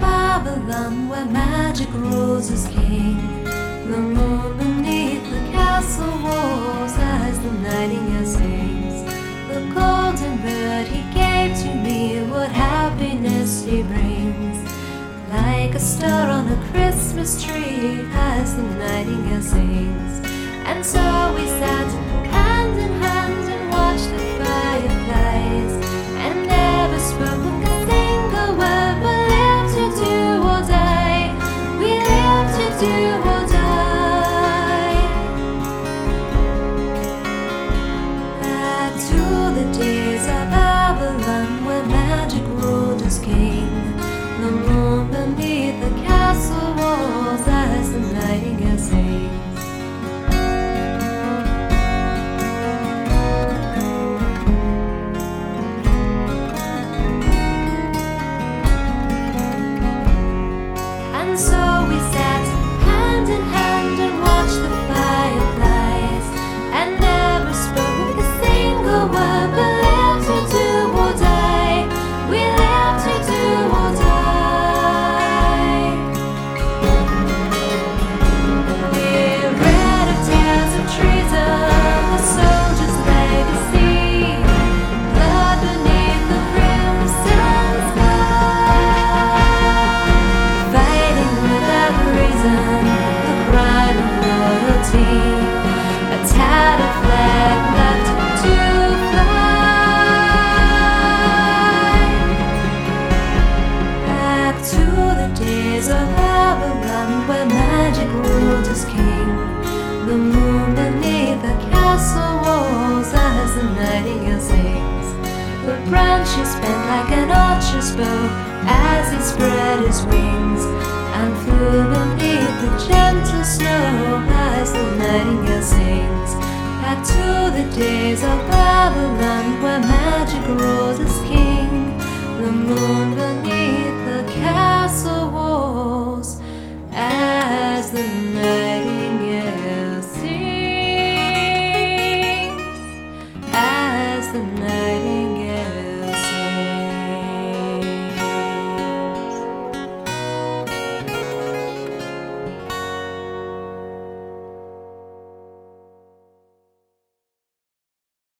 Babylon where magic roses came. The moon beneath the castle walls as the nightingale sings. The golden bird he gave to me, what happiness he brings. Like a star on a Christmas tree as the nightingale sings. And so we sat to the days of Babylon where magic ruled as king. Branches bent like an archer's bow as he spread his wings and flew beneath the gentle snow as the nightingale sings. Back to the days of Babylon where